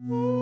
Mm.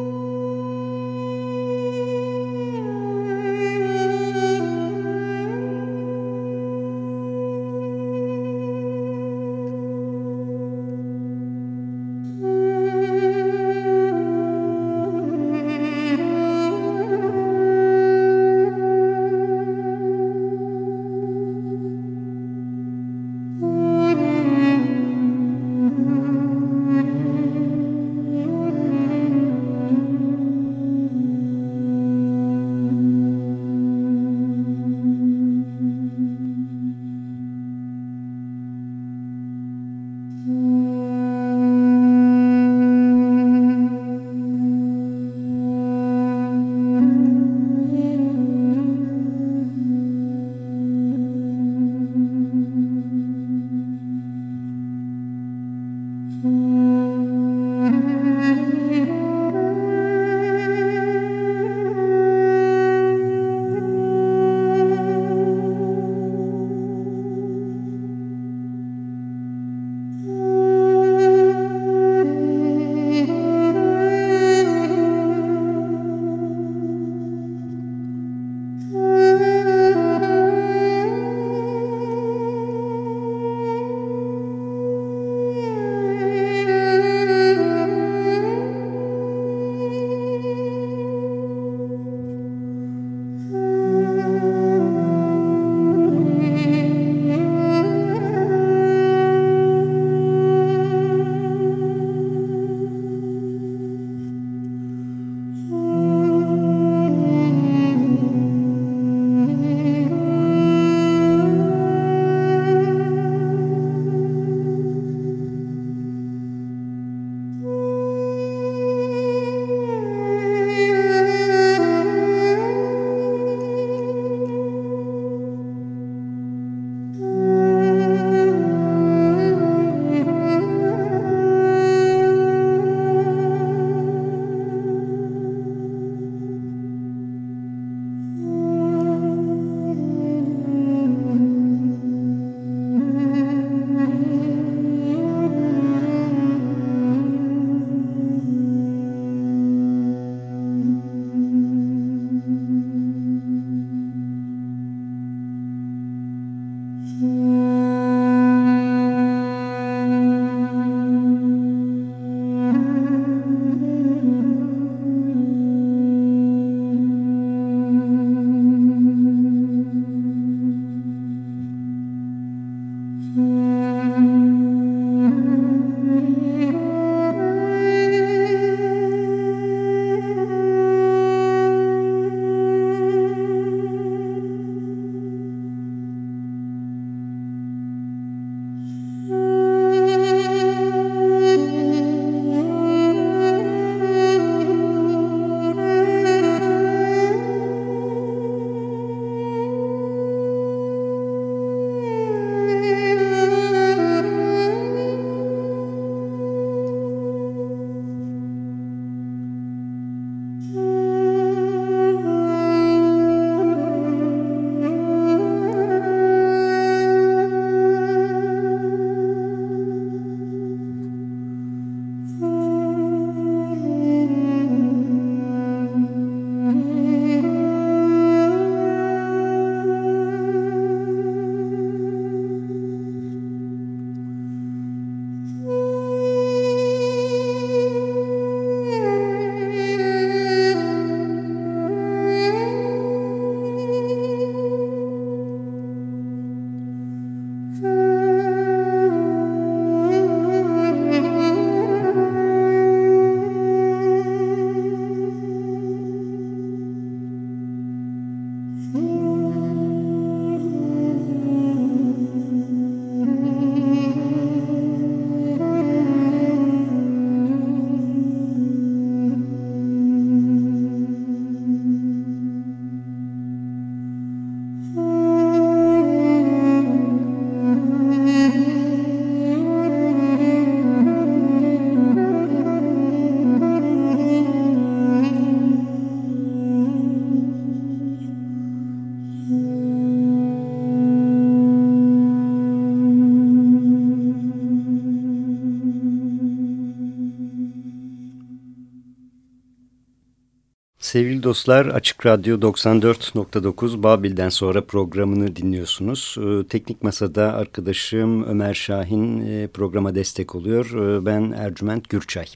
Sevgili dostlar Açık Radyo 94.9 Babil'den sonra programını dinliyorsunuz. Ee, teknik Masa'da arkadaşım Ömer Şahin e, programa destek oluyor. Ee, ben Ercüment Gürçay.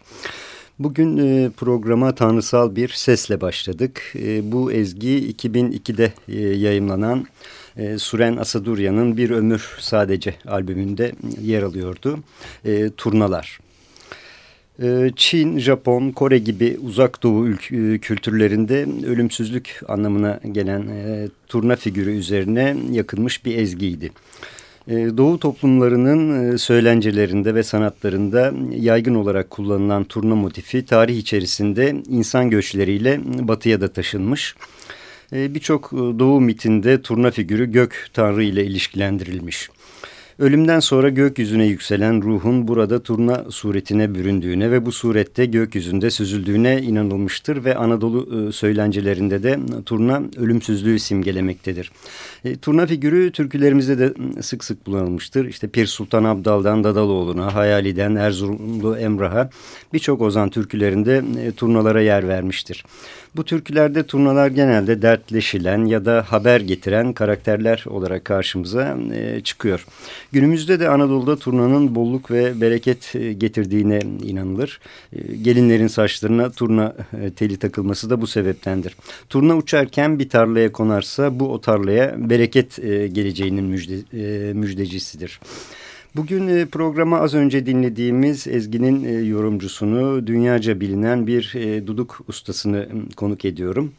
Bugün e, programa tanrısal bir sesle başladık. E, bu ezgi 2002'de yayımlanan Suren Asadurya'nın Bir Ömür Sadece albümünde yer alıyordu. Turnalar. Ee, Çin, Japon, Kore gibi uzak doğu e, kültürlerinde ölümsüzlük anlamına gelen e, turna figürü üzerine yakılmış bir ezgiydi. E, doğu toplumlarının söylencelerinde ve sanatlarında yaygın olarak kullanılan turna motifi tarih içerisinde insan göçleriyle batıya da taşınmış. Birçok doğu mitinde turna figürü gök tanrı ile ilişkilendirilmiş. Ölümden sonra gökyüzüne yükselen ruhun burada turna suretine büründüğüne ve bu surette gökyüzünde süzüldüğüne inanılmıştır ve Anadolu e, söylencelerinde de turna ölümsüzlüğü simgelemektedir. E, turna figürü türkülerimizde de sık sık kullanılmıştır. İşte Pir Sultan Abdal'dan Dadaloğlu'na, Hayali'den Erzurumlu Emrah'a birçok ozan türkülerinde e, turnalara yer vermiştir. Bu türkülerde turnalar genelde dertleşilen ya da haber getiren karakterler olarak karşımıza e, çıkıyor. Günümüzde de Anadolu'da turnanın bolluk ve bereket e, getirdiğine inanılır. E, gelinlerin saçlarına turna e, teli takılması da bu sebeptendir. Turna uçarken bir tarlaya konarsa bu o tarlaya bereket e, geleceğinin müjde, e, müjdecisidir. Bugün e, programa az önce dinlediğimiz Ezgi'nin e, yorumcusunu dünyaca bilinen bir e, duduk ustasını konuk ediyorum.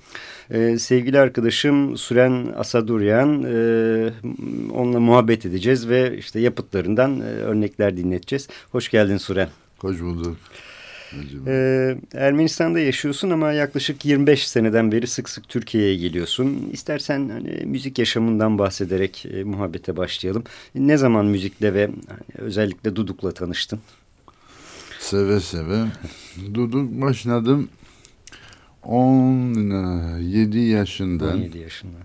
Sevgili arkadaşım Süren Asaduryan onunla muhabbet edeceğiz ve işte yapıtlarından örnekler dinleteceğiz. Hoş geldin Süren. Hoş bulduk. Ee, Ermenistan'da yaşıyorsun ama yaklaşık 25 seneden beri sık sık Türkiye'ye geliyorsun. İstersen hani müzik yaşamından bahsederek e, muhabbete başlayalım. Ne zaman müzikle ve hani, özellikle Duduk'la tanıştın? Seve seve. Duduk başladım 17 yaşından. 17 yaşından.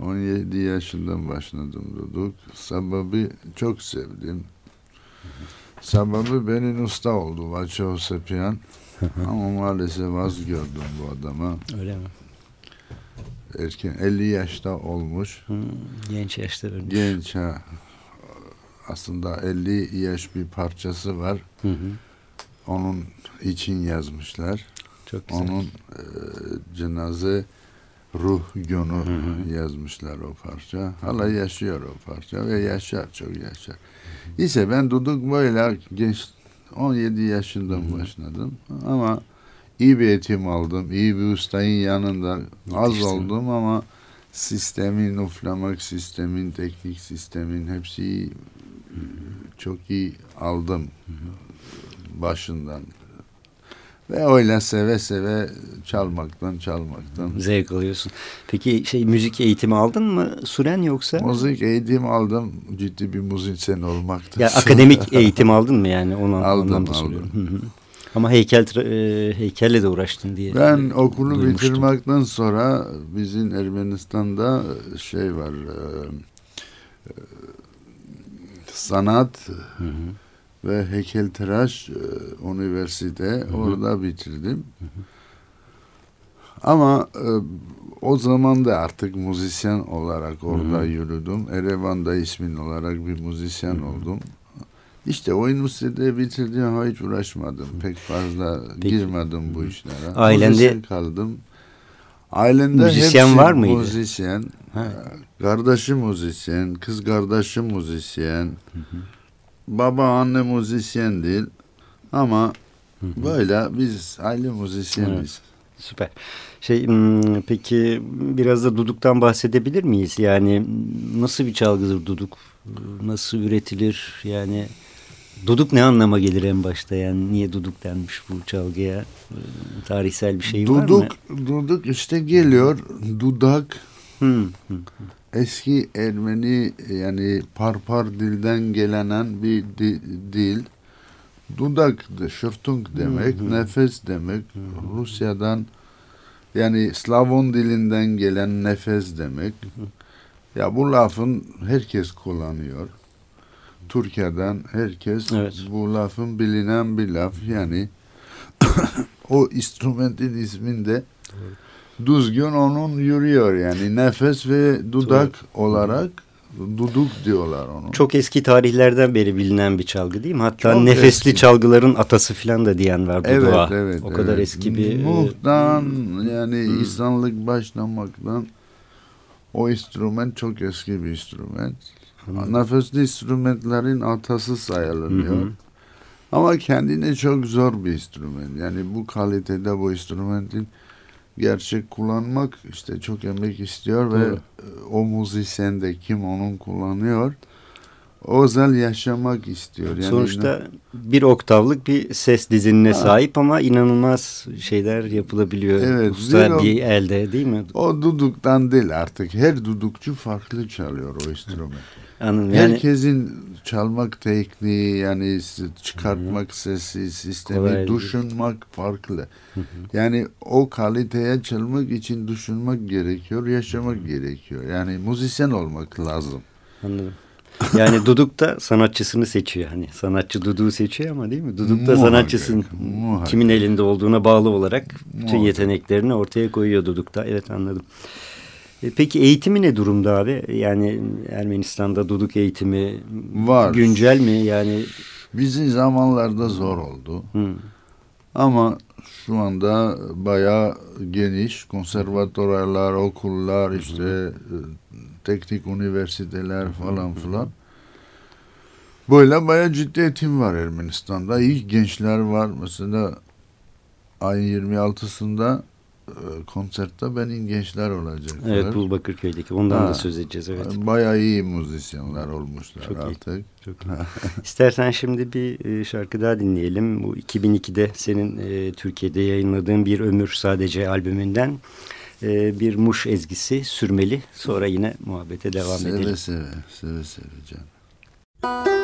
17 yaşından başladım Duduk. Sebebi çok sevdim. Sebebi benim usta oldu Vaço Sepiyan. Ama maalesef az gördüm bu adama. Öyle mi? Erken 50 yaşta olmuş. Hmm, genç yaşta ölmüş. Genç ha. Aslında 50 yaş bir parçası var. Hı hı. Onun için yazmışlar. Çok güzel. Onun e, cenaze ruh günü hı hı. yazmışlar o parça. Hala yaşıyor o parça ve yaşar çok yaşar. İse ben Duduk böyle genç 17 yaşından hı hı. başladım ama iyi bir eğitim aldım. İyi bir ustayın yanında az oldum ama sistemin, uflamak sistemin, teknik sistemin hepsi çok iyi aldım başından. Ve öyle seve seve çalmaktan çalmaktan. Zevk alıyorsun. Peki şey müzik eğitimi aldın mı Süren yoksa? Müzik eğitim aldım. Ciddi bir müzisyen olmaktı. Ya akademik eğitim aldın mı yani? Onu aldım, aldım. Soruyorum. Ama heykel e, heykelle de uğraştın diye. Ben okulu duymuştum. bitirmekten sonra bizim Ermenistan'da şey var e, e, sanat hı hı ve heykeltıraş e, üniversite hı hı. orada bitirdim. Hı hı. Ama e, o zaman da artık müzisyen olarak orada hı hı. yürüdüm. Erevan'da ismin olarak bir müzisyen hı hı. oldum. İşte o üniversitede bitirdim hiç uğraşmadım. Pek fazla Peki. girmedim bu işlere. Ailende müzisyen kaldım. Ailende müzisyen var mıydı? Müzisyen. Ha. Kardeşim müzisyen, kız kardeşim müzisyen. Hı hı. Baba anne müzisyen değil ama hı hı. böyle biz aile müzisyeniz. Evet. Süper. Şey hmm, peki biraz da duduktan bahsedebilir miyiz? Yani nasıl bir çalgıdır duduk? Nasıl üretilir? Yani duduk ne anlama gelir en başta? Yani niye duduk denmiş bu çalgıya? Tarihsel bir şey duduk, var mı? Duduk işte geliyor. Dudak. Hı, hı, Eski Ermeni yani parpar dilden gelenen bir di, dil. Dudak, şırtunk demek, hı hı. nefes demek. Hı hı. Rusya'dan yani Slavon dilinden gelen nefes demek. Ya bu lafın herkes kullanıyor. Türkiye'den herkes evet. bu lafın bilinen bir laf. Yani o instrumentin isminde düzgün onun yürüyor yani nefes ve dudak olarak duduk diyorlar onu. Çok eski tarihlerden beri bilinen bir çalgı değil mi? Hatta Çok nefesli eski. çalgıların atası falan da diyen var Evet, dudağa. evet. O kadar evet. eski bir... e, Muhtan yani insanlık başlamaktan o instrument çok eski bir instrument. Nefesli instrumentlerin atası sayılıyor. Hı. Ama kendine çok zor bir instrument. Yani bu kalitede bu instrumentin gerçek kullanmak işte çok emek istiyor ve Doğru. e, o müzisyen de kim onun kullanıyor özel yaşamak istiyor. Yani Sonuçta bir oktavlık bir ses dizinine Ha. sahip ama inanılmaz şeyler yapılabiliyor. Evet, Usta bir elde değil mi? o duduktan değil artık her dudukçu farklı çalıyor o enstrümanı. Anladım. Yani Herkesin çalmak tekniği yani çıkartmak sesi sistemi Kolay değil. düşünmek farklı. Yani o kaliteye çalmak için düşünmek gerekiyor, yaşamak gerekiyor. Yani müzisyen olmak lazım. anladım. Yani Duduk da sanatçısını seçiyor. Hani sanatçı Duduk'u seçiyor ama değil mi? Duduk da Muhakkak, sanatçısın muhakkak. kimin elinde olduğuna bağlı olarak bütün Muhakkak. yeteneklerini ortaya koyuyor Duduk da. Evet anladım. E, Peki eğitimi ne durumda abi? Yani Ermenistan'da Duduk eğitimi Var. güncel mi? Yani Bizim zamanlarda zor oldu. hı, Ama şu anda bayağı geniş konservatuarlar, okullar, işte e, teknik üniversiteler falan filan. Böyle bayağı ciddi eğitim var Ermenistan'da. İyi gençler var. Mesela ayın 26'sında e, konserde benim gençler olacaklar. evet Bul Bakırköy'deki ondan Ha. da söz edeceğiz. Evet. Bayağı iyi müzisyenler olmuşlar Çok iyi. artık. İstersen şimdi bir e, şarkı daha dinleyelim. Bu 2002'de senin e, Türkiye'de yayınladığın Bir Ömür Sadece albümünden e, bir muş ezgisi sürmeli. Sonra yine muhabbete devam seve edelim. Seve seve seve canım.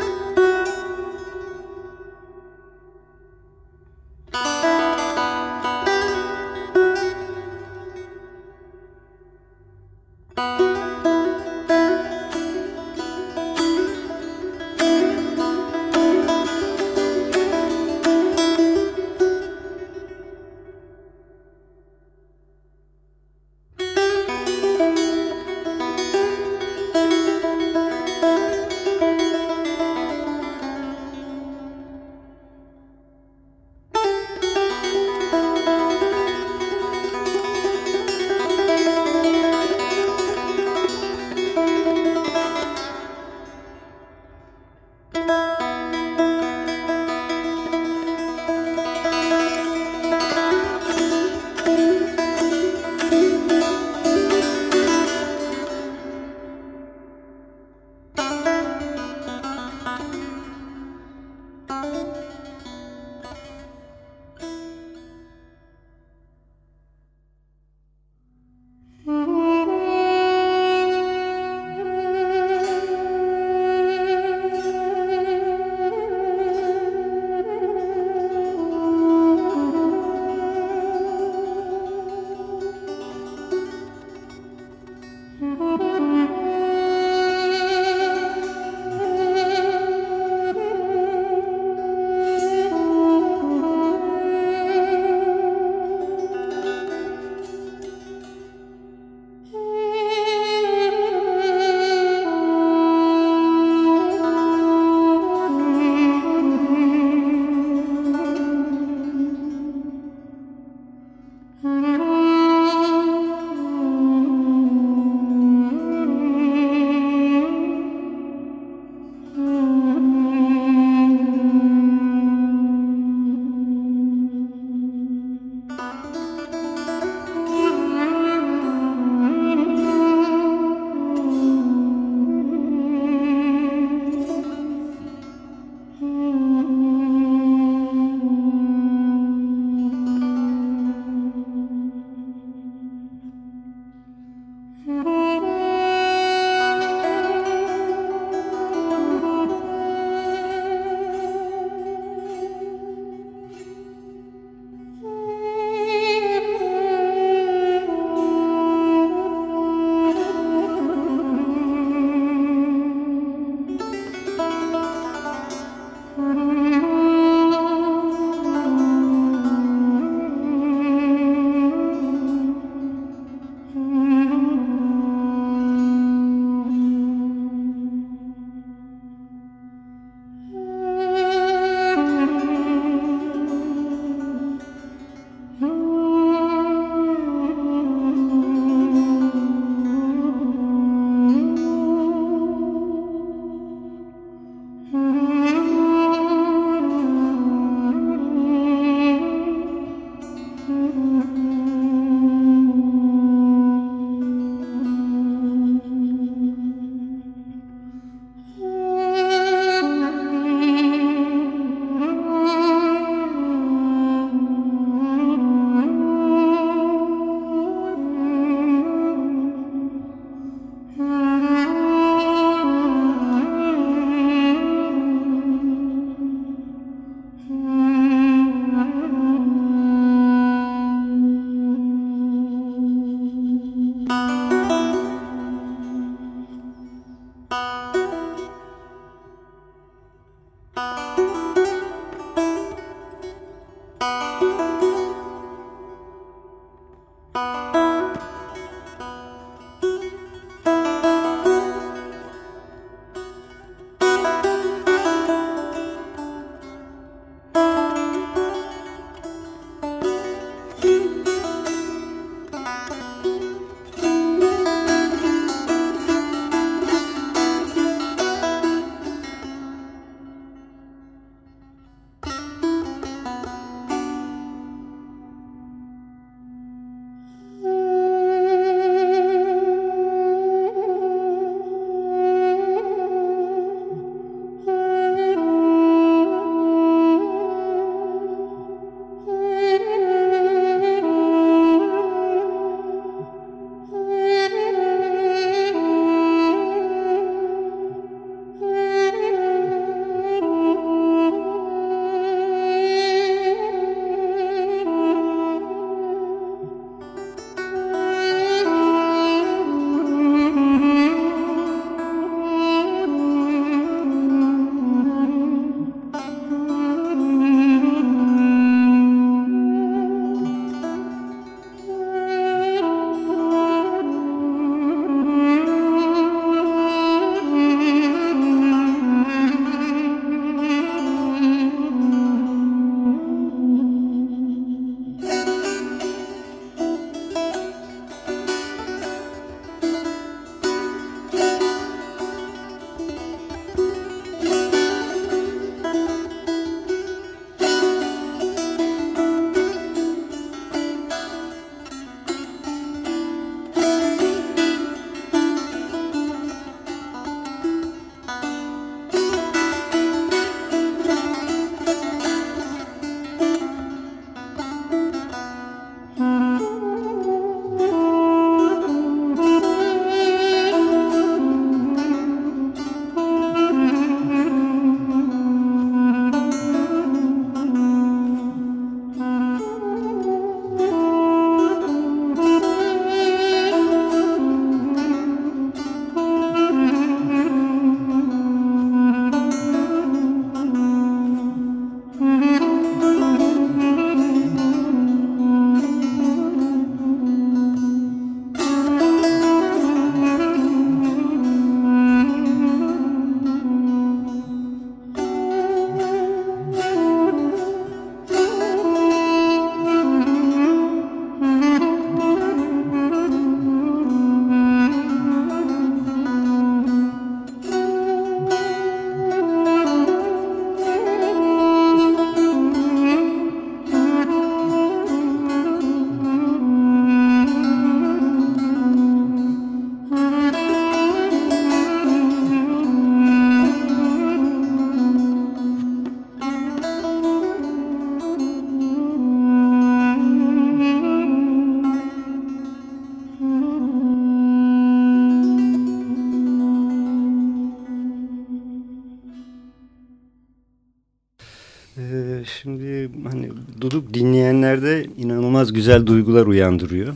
Dinleyenlerde inanılmaz güzel duygular uyandırıyor.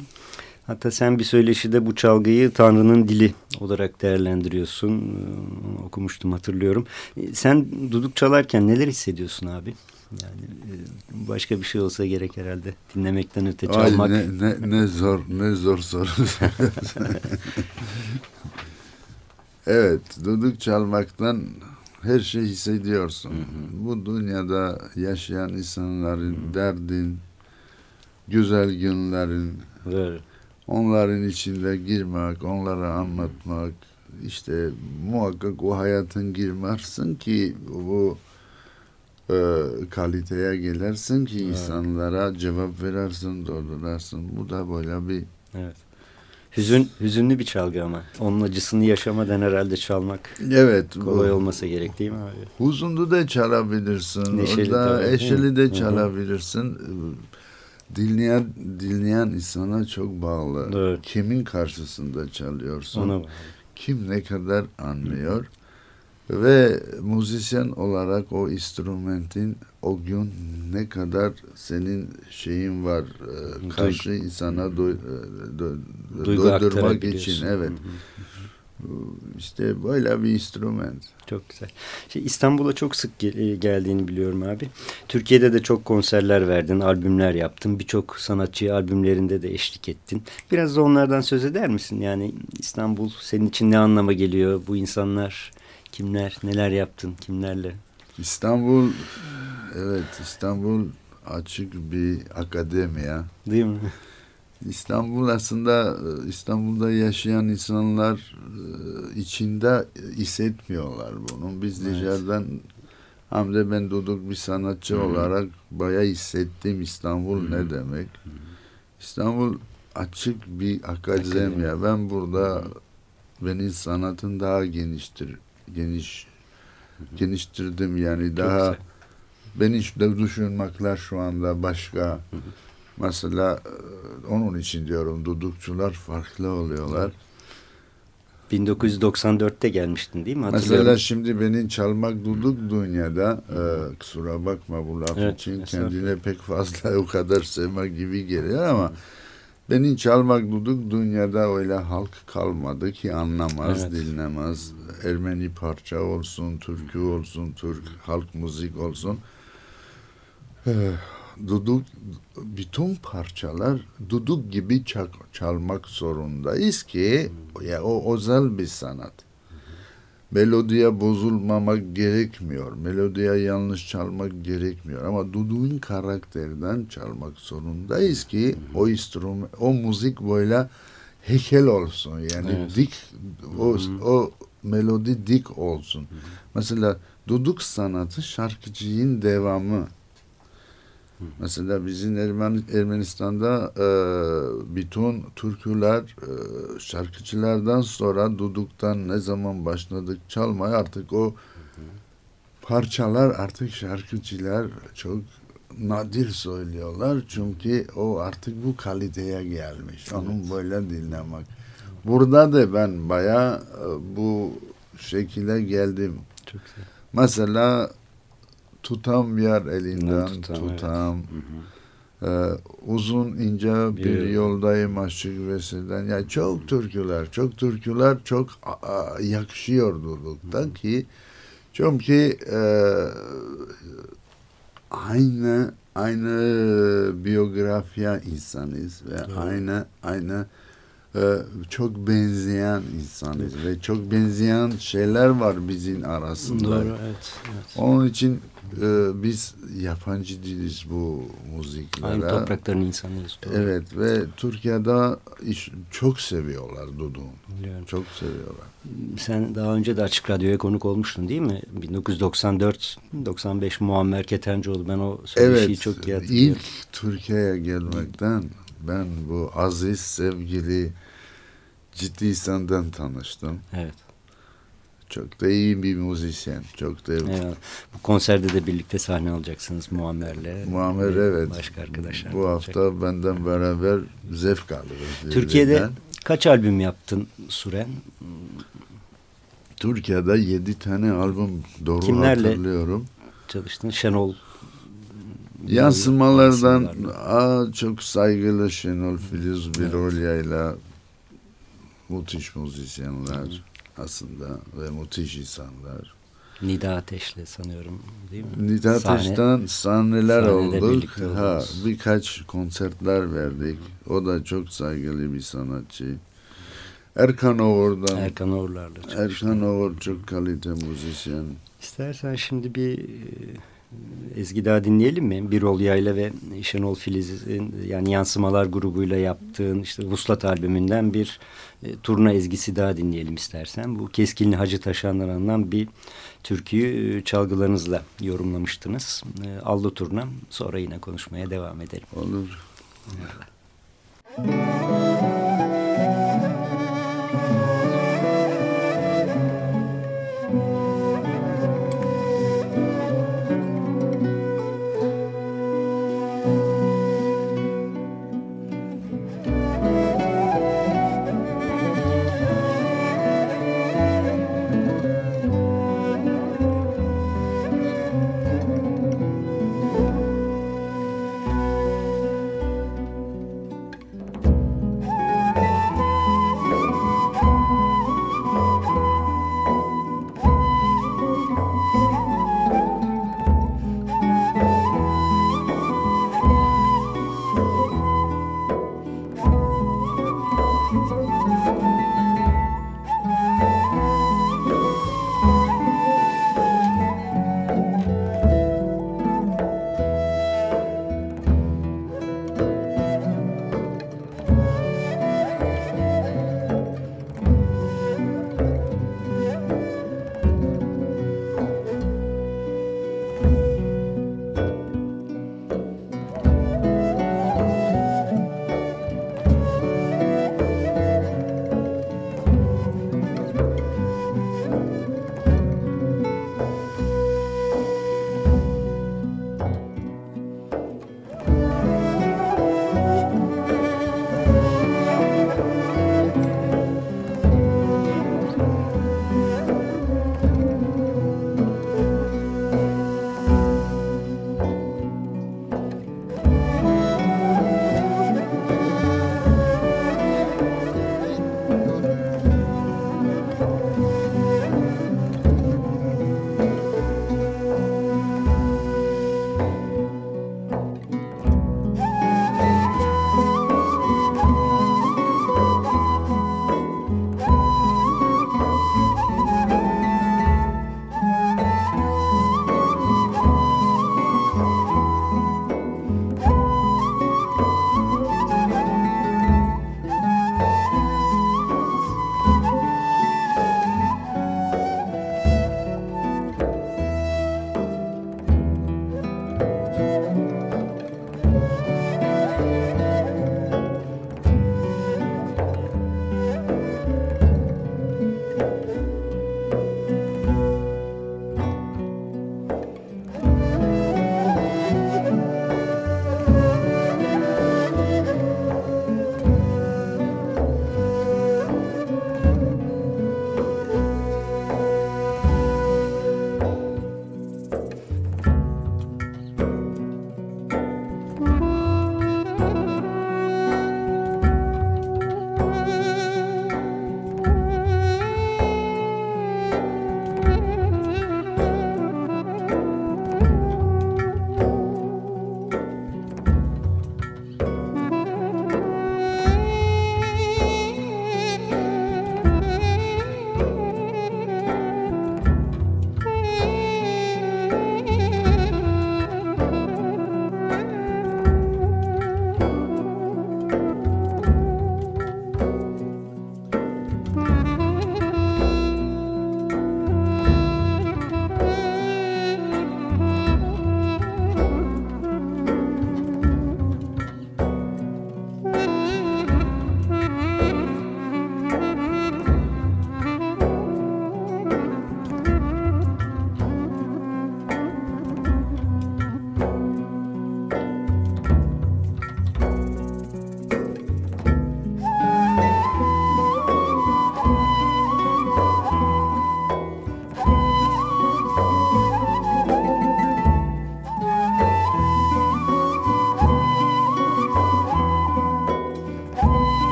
Hatta sen bir söyleşide bu çalgıyı Tanrı'nın dili olarak değerlendiriyorsun. Ee, okumuştum hatırlıyorum. Sen duduk çalarken neler hissediyorsun abi? Yani e, başka bir şey olsa gerek herhalde. Dinlemekten öte çalmak. Ay ne, ne, ne zor, ne zor soru. evet, duduk çalmaktan her şey hissediyorsun. Hı hı. Bu dünyada yaşayan insanların hı derdin, güzel günlerin, evet. onların içinde girmek, onlara anlatmak, işte muhakkak o hayatın girmezsin ki bu e, kaliteye gelirsin ki evet. insanlara cevap verirsin, doldurursun. Bu da böyle bir Evet. Hüzün, hüzünlü bir çalgı ama. Onun acısını yaşamadan herhalde çalmak evet, kolay bu, olmasa gerek değil mi abi? Huzunlu da çalabilirsin. Neşeli, Orada tabii, eşeli de çalabilirsin. Dinleyen, dinleyen insana çok bağlı. Evet. Kimin karşısında çalıyorsun? Ona bağlı. Kim ne kadar anlıyor? Ve müzisyen olarak o instrumentin o gün ne kadar senin şeyin var e, karşı Duygu. insana do, do, doydurmak için evet. İşte böyle bir instrument. Çok güzel. Şey, İstanbul'a çok sık gel e, geldiğini biliyorum abi. Türkiye'de de çok konserler verdin, albümler yaptın. Birçok sanatçı albümlerinde de eşlik ettin. Biraz da onlardan söz eder misin? Yani İstanbul senin için ne anlama geliyor? Bu insanlar kimler, neler yaptın, kimlerle? İstanbul, evet İstanbul açık bir akademi ya. Değil mi? İstanbul aslında İstanbul'da yaşayan insanlar e, içinde hissetmiyorlar bunu. Biz evet. dışarıdan hem de ben Duduk bir sanatçı Hı -hı. olarak bayağı hissettim İstanbul Hı -hı. ne demek. Hı -hı. İstanbul açık bir akademi. ya. Ben burada benim sanatın daha geniştir geniş Hı -hı. geniştirdim yani Çok daha güzel. beni de düşünmekler şu anda başka. Hı -hı. Mesela e, onun için diyorum dudukçular farklı oluyorlar. 1994'te gelmiştin değil mi? Mesela şimdi benim çalmak duduk dünyada e, kusura bakma bu laf evet, için kendine pek fazla o kadar sevmek gibi geliyor ama benim çalmak duduk dünyada öyle halk kalmadı ki anlamaz, evet. dinlemez. Ermeni parça olsun, türkü olsun, Türk halk müzik olsun. Ee, duduk bütün parçalar duduk gibi çal, çalmak zorundayız ki ya o özel bir sanat. Melodiye bozulmamak gerekmiyor. Melodiye yanlış çalmak gerekmiyor. Ama duduğun karakterden çalmak zorundayız ki o instrument, o müzik böyle heykel olsun. Yani evet. dik o, o melodi dik olsun. Mesela duduk sanatı şarkıcının devamı. Mesela bizim Ermeni, Ermenistan'da e, bütün türküler e, şarkıcılardan sonra duduktan ne zaman başladık çalmaya artık o parçalar artık şarkıcılar çok nadir söylüyorlar çünkü o artık bu kaliteye gelmiş. Onun böyle dinlemek. Burada da ben baya e, bu şekilde geldim. Çok güzel. Mesela tutam yer elinden tutam, tutam. Evet. Ee, uzun ince bir, bir yoldayım aşık vesilden. Yani çok türküler, çok türküler çok a, yakışıyor durduktan ki çünkü e, aynı aynı biyografiya insanız ve evet. aynı aynı çok benzeyen insanız ve çok benzeyen şeyler var bizim arasında. Doğru, evet, evet. Onun için e, biz yabancı değiliz bu müziklere. Aynı toprakların insanıyız. Doğru. Evet ve Türkiye'de iş, çok seviyorlar Dudu. Yani. Çok seviyorlar. Sen daha önce de Açık Radyo'ya konuk olmuştun değil mi? 1994-95 Muammer Ketencoğlu. Ben o söyleşiyi evet, çok iyi hatırlıyorum. İlk Türkiye'ye gelmekten ben bu aziz, sevgili, ciddi insandan tanıştım. Evet. Çok da iyi bir müzisyen. Çok da evet. Bu konserde de birlikte sahne alacaksınız Muammer'le. Muammer evet. Başka arkadaşlar. Bu hafta olacak. benden beraber zevk alırız. Türkiye'de birbirinden. kaç albüm yaptın Suren? Türkiye'de yedi tane albüm doğru Kimlerle hatırlıyorum. çalıştın? Şenol Yansımalardan aa, çok saygılı Şenol Filiz Birolya ile müthiş müzisyenler. Hı aslında ve müthiş insanlar. Nida Ateş'le sanıyorum değil mi? Nida Ateş'ten sahneler olduk. Ha, birkaç konsertler verdik. O da çok saygılı bir sanatçı. Erkan Oğur'dan. Erkan Oğur'larla Erkan Oğur çok kalite müzisyen. İstersen şimdi bir Ezgi daha dinleyelim mi? Birol Yayla ve Şenol Filiz'in yani Yansımalar grubuyla yaptığın işte Vuslat albümünden bir e, turna ezgisi daha dinleyelim istersen. Bu Keskinli Hacı Taşan'dan alınan bir türküyü e, çalgılarınızla yorumlamıştınız. E, Allı Turna. Sonra yine konuşmaya devam edelim. Olur. Evet.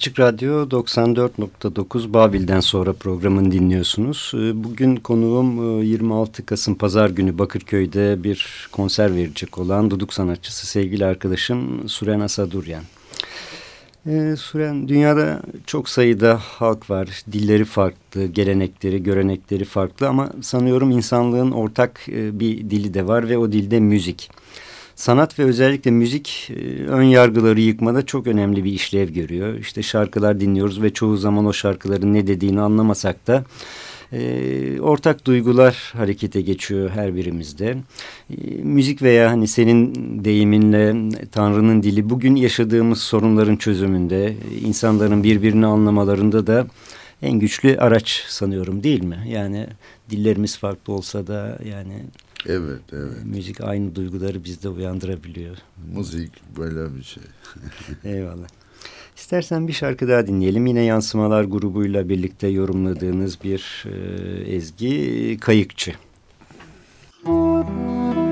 Açık Radyo 94.9 Babil'den sonra programını dinliyorsunuz. Ee, bugün konuğum 26 e, Kasım Pazar günü Bakırköy'de bir konser verecek olan duduk sanatçısı sevgili arkadaşım Suren Asaduryan. Ee, Suren, dünyada çok sayıda halk var. Dilleri farklı, gelenekleri, görenekleri farklı ama sanıyorum insanlığın ortak e, bir dili de var ve o dilde müzik sanat ve özellikle müzik e, ön yargıları yıkmada çok önemli bir işlev görüyor. İşte şarkılar dinliyoruz ve çoğu zaman o şarkıların ne dediğini anlamasak da e, ortak duygular harekete geçiyor her birimizde. E, müzik veya hani senin deyiminle Tanrı'nın dili bugün yaşadığımız sorunların çözümünde, insanların birbirini anlamalarında da en güçlü araç sanıyorum değil mi? Yani dillerimiz farklı olsa da yani Evet, evet. Müzik aynı duyguları bizde uyandırabiliyor. Müzik böyle bir şey. Eyvallah. İstersen bir şarkı daha dinleyelim. Yine Yansımalar grubuyla birlikte yorumladığınız bir e, ezgi Kayıkçı. Müzik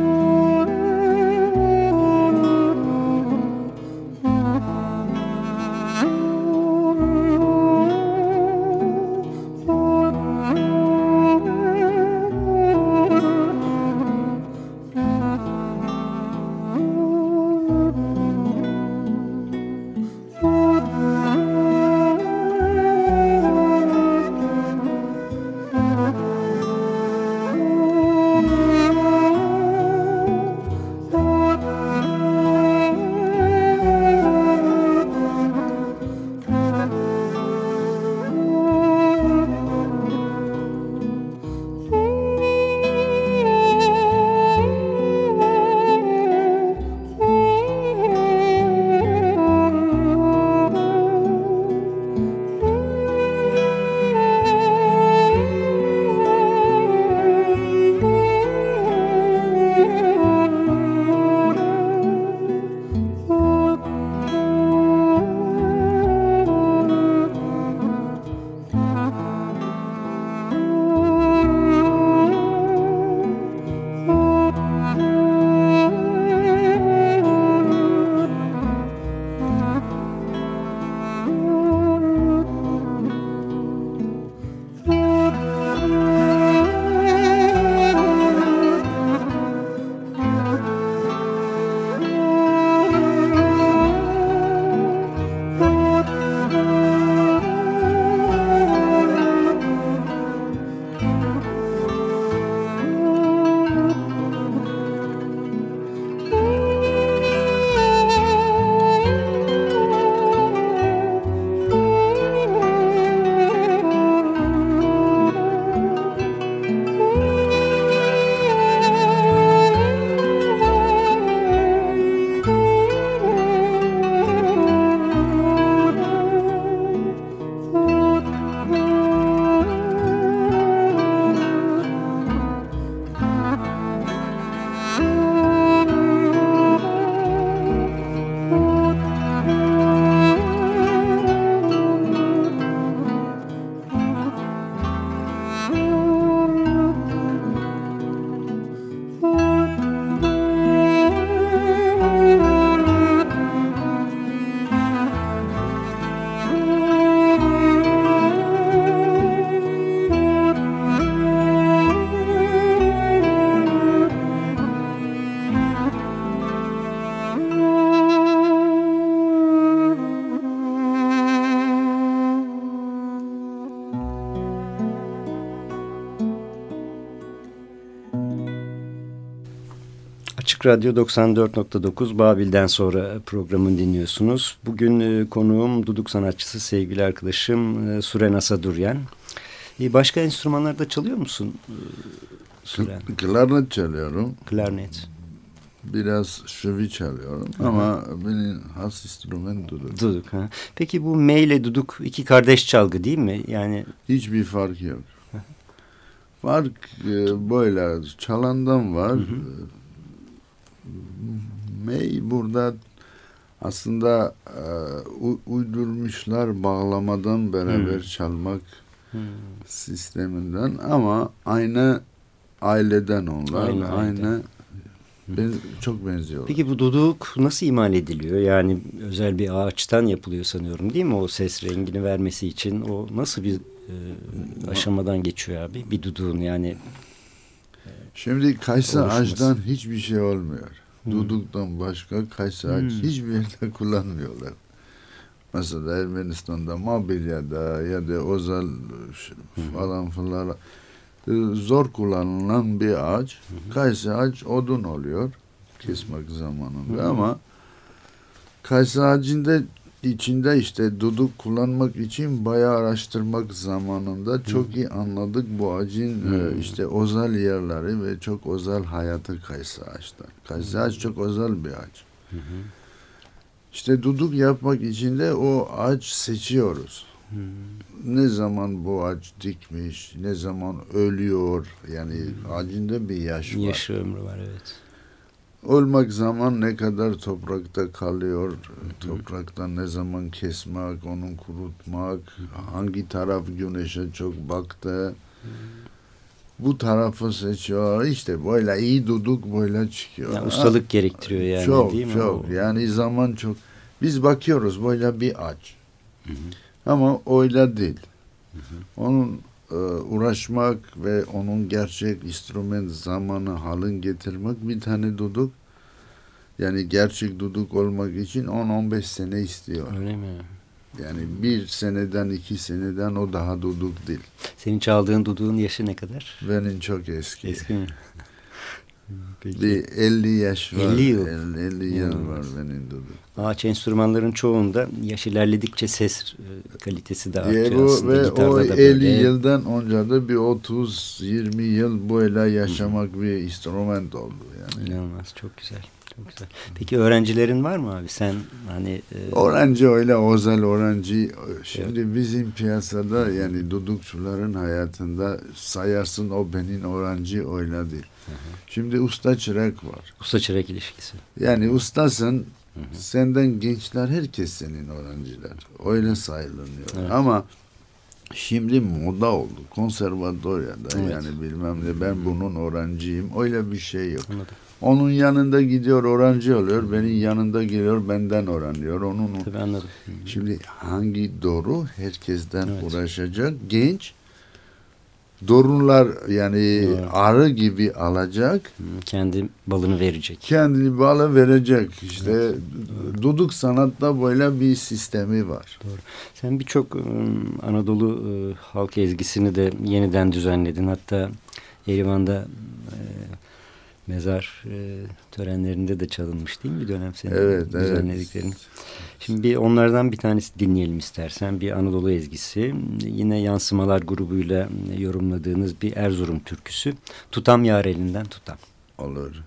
Açık Radyo 94.9 Babil'den sonra programını dinliyorsunuz. Bugün e, konuğum duduk sanatçısı sevgili arkadaşım e, Suren Asaduryan. E, başka enstrümanlarda çalıyor musun Suren? Klarnet çalıyorum. Klarnet. Biraz şövi çalıyorum Hı -hı. ama benim has instrument duduk. Duduk ha. Peki bu me ile duduk iki kardeş çalgı değil mi? Yani hiçbir fark yok. Fark böyle çalandan var. Hı hı. May burada aslında e, uydurmuşlar bağlamadan beraber hmm. çalmak hmm. sisteminden ama aynı aileden onlar aynı, aynı Ben, çok benziyor. Peki bu duduk nasıl imal ediliyor? Yani özel bir ağaçtan yapılıyor sanıyorum değil mi? O ses rengini vermesi için o nasıl bir e, aşamadan geçiyor abi? Bir duduğun yani. Şimdi kayısı ağaçtan hiçbir şey olmuyor. Hmm. Duduktan başka kayısı ağaç hmm. hiçbir yerde kullanmıyorlar. Mesela Ermenistan'da mobilyada ya da özel falan falan e, zor kullanılan bir ağaç. Kayısı ağaç odun oluyor kesmek zamanında Hı. ama kayısı ağacında içinde işte duduk kullanmak için bayağı araştırmak zamanında çok iyi anladık bu ağacın e, işte özel yerleri ve çok özel hayatı kayısı ağaçta. Kayısı ağaç çok özel bir ağaç. İşte duduk yapmak için de o ağaç seçiyoruz. Hmm. Ne zaman bu ağaç dikmiş, ne zaman ölüyor. Yani ağacında bir yaş var. Yaş ömrü var evet. Olmak zaman ne kadar toprakta kalıyor, topraktan ne zaman kesmek, onun kurutmak, hangi taraf güneşe çok baktı. Bu tarafı seçiyor. İşte böyle iyi duduk böyle çıkıyor. Yani ustalık ha, gerektiriyor yani çok, değil mi? Çok çok. Yani zaman çok. Biz bakıyoruz böyle bir ağaç. Hı hı. Ama öyle değil. Hı hı. Onun e, uğraşmak ve onun gerçek instrument zamanı halin getirmek bir tane duduk yani gerçek duduk olmak için 10-15 sene istiyor. Öyle mi? Yani bir seneden iki seneden o daha duduk değil. Senin çaldığın duduğun yaşı ne kadar? Benim çok eski. Eski mi? Peki. Bir 50 yaş var. 50 yıl. 50, 50 yıl hmm. var benim duduk. Ağaç enstrümanların çoğunda yaş ilerledikçe ses e, kalitesi de artıyor bu, aslında. Ve Gitarda o 50 böyle. yıldan önce de bir 30-20 yıl böyle yaşamak hmm. bir instrument oldu. Yani. İnanılmaz çok güzel. Çok güzel. Peki öğrencilerin var mı abi? Sen hani... E... Öğrenci öyle özel öğrenci. Şimdi evet. bizim piyasada yani dudukçuların hayatında sayarsın o benim öğrenci öyle değil. Hı hı. Şimdi usta çırak var. Usta çırak ilişkisi. Yani ustasın hı hı. senden gençler herkes senin öğrenciler. Öyle sayılınıyor. Evet. Ama Şimdi moda oldu. Konservatoryada evet. yani bilmem ne ben bunun öğrenciyim. Öyle bir şey yok. Anladım. Onun yanında gidiyor öğrenci oluyor. Benim yanında geliyor benden öğreniyor. Onun Tabii anladım. Şimdi hangi doğru herkesten evet. uğraşacak genç doğrular yani evet. arı gibi alacak. Kendi balını verecek. Kendi balı verecek. İşte evet. duduk sanatta böyle bir sistemi var. Doğru. Sen birçok Anadolu halk ezgisini de yeniden düzenledin. Hatta Erivan'da mezar e, törenlerinde de çalınmış değil mi bir dönem senin evet, düzenlediklerin? Evet. Şimdi bir onlardan bir tanesi dinleyelim istersen. Bir Anadolu ezgisi. Yine yansımalar grubuyla yorumladığınız bir Erzurum türküsü. Tutam yar elinden tutam. Olur.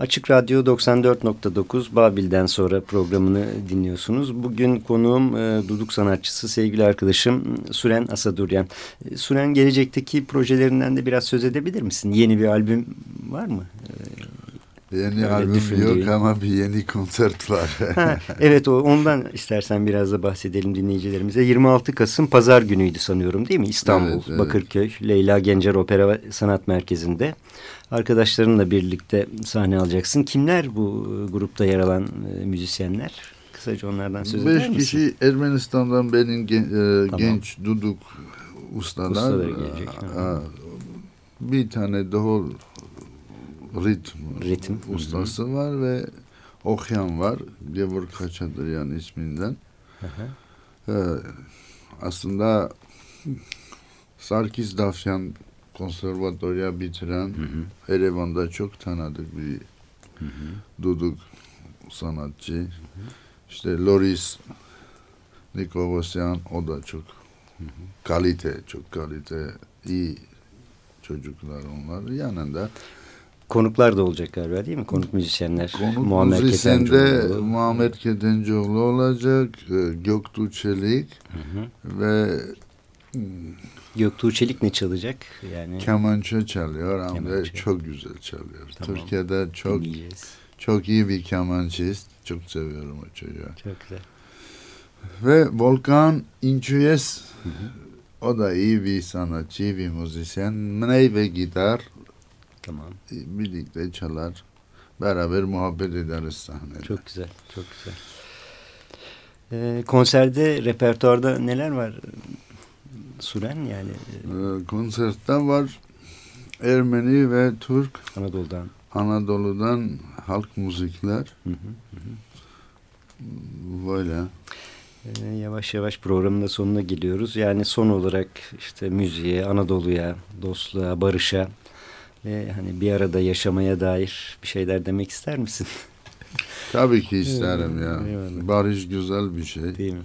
Açık Radyo 94.9 Babil'den sonra programını dinliyorsunuz. Bugün konuğum e, duduk sanatçısı sevgili arkadaşım Süren Asaduryan. E, Süren gelecekteki projelerinden de biraz söz edebilir misin? Yeni bir albüm var mı? Yeni Öyle albüm düşündüğün. yok ama bir yeni konsert var. ha, evet o, ondan istersen biraz da bahsedelim dinleyicilerimize. 26 Kasım Pazar günüydü sanıyorum değil mi? İstanbul, evet, evet. Bakırköy, Leyla Gencer Opera ve Sanat Merkezi'nde arkadaşlarınla birlikte sahne alacaksın. Kimler bu e, grupta yer alan e, müzisyenler? Kısaca onlardan söz eder misin? Beş kişi Ermenistan'dan benim gen, e, tamam. genç duduk ustalar. gelecek. A, bir tane daha ritm, ritm. ustası Hı -hı. var ve okyan var. Gevur yani isminden. Ee, aslında Sarkis Dafyan konservatuarya bitiren hı hı. Erevan'da çok tanıdık bir hı hı. duduk sanatçı. Hı hı. İşte Loris Nikovosyan o da çok hı hı. kalite, çok kalite, iyi çocuklar onlar. Yanında Konuklar da olacak galiba değil mi? Konuk müzisyenler. Konuk Muammer müzisyende Muammer Ketencoğlu olacak, e, Göktuğ Çelik hı hı. ve Göktuğ Çelik ne çalacak? Yani kemançı çalıyor ama kemançı. çok güzel çalıyor. Tamam. Türkiye'de çok Dinleyeceğiz. çok iyi bir kemançist. Çok seviyorum o çocuğu. Çok güzel. Ve Volkan İnçüyes o da iyi bir sanatçı, bir müzisyen. Mney ve gitar. Tamam. Birlikte çalar. Beraber muhabbet ederiz sahnede. Çok güzel, çok güzel. Ee, konserde, repertuarda neler var? süren yani. Ee, konserte var Ermeni ve Türk. Anadolu'dan. Anadolu'dan halk müzikler. Hı hı hı. Böyle. Ee, yavaş yavaş programın da sonuna geliyoruz. Yani son olarak işte müziğe, Anadolu'ya, dostluğa, barışa ve hani bir arada yaşamaya dair bir şeyler demek ister misin? Tabii ki isterim ya. Eyvallah. Barış güzel bir şey. Değil mi?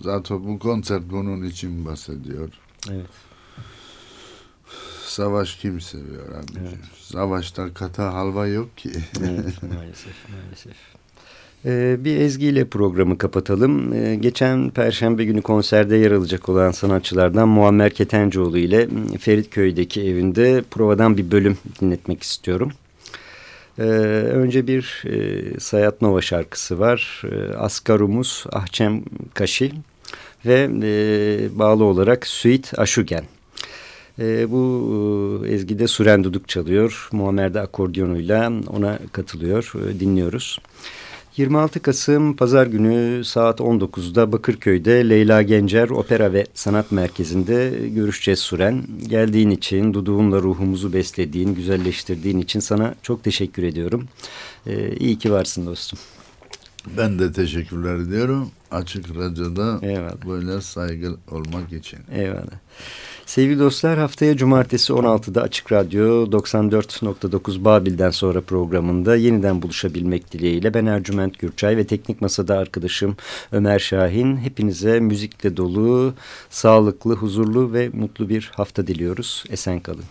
Zaten bu konser bunun için bahsediyor. Evet. Savaş kim seviyor abi? Evet. Savaşta kata halva yok ki. evet, maalesef, maalesef. Ee, bir ezgiyle programı kapatalım. Ee, geçen Perşembe günü konserde yer alacak olan sanatçılardan Muammer Ketencoğlu ile Feritköy'deki evinde provadan bir bölüm dinletmek istiyorum. Ee, önce bir e, Sayat Nova şarkısı var. Askarumuz Ahçem Kaşi ve e, bağlı olarak Suit Aşugen. Bu e, ezgide Süren Duduk çalıyor. Muammer de akordiyonuyla ona katılıyor. E, dinliyoruz. 26 Kasım Pazar günü saat 19'da Bakırköy'de Leyla Gencer Opera ve Sanat Merkezi'nde görüşeceğiz Suren. Geldiğin için, duduğunla ruhumuzu beslediğin, güzelleştirdiğin için sana çok teşekkür ediyorum. Ee, iyi ki varsın dostum. Ben de teşekkürler ediyorum. Açık Radyo'da Eyvallah. böyle saygı olmak için. Eyvallah. Sevgili dostlar haftaya cumartesi 16'da Açık Radyo 94.9 Babil'den sonra programında yeniden buluşabilmek dileğiyle ben Ercüment Gürçay ve Teknik Masa'da arkadaşım Ömer Şahin. Hepinize müzikle dolu, sağlıklı, huzurlu ve mutlu bir hafta diliyoruz. Esen kalın.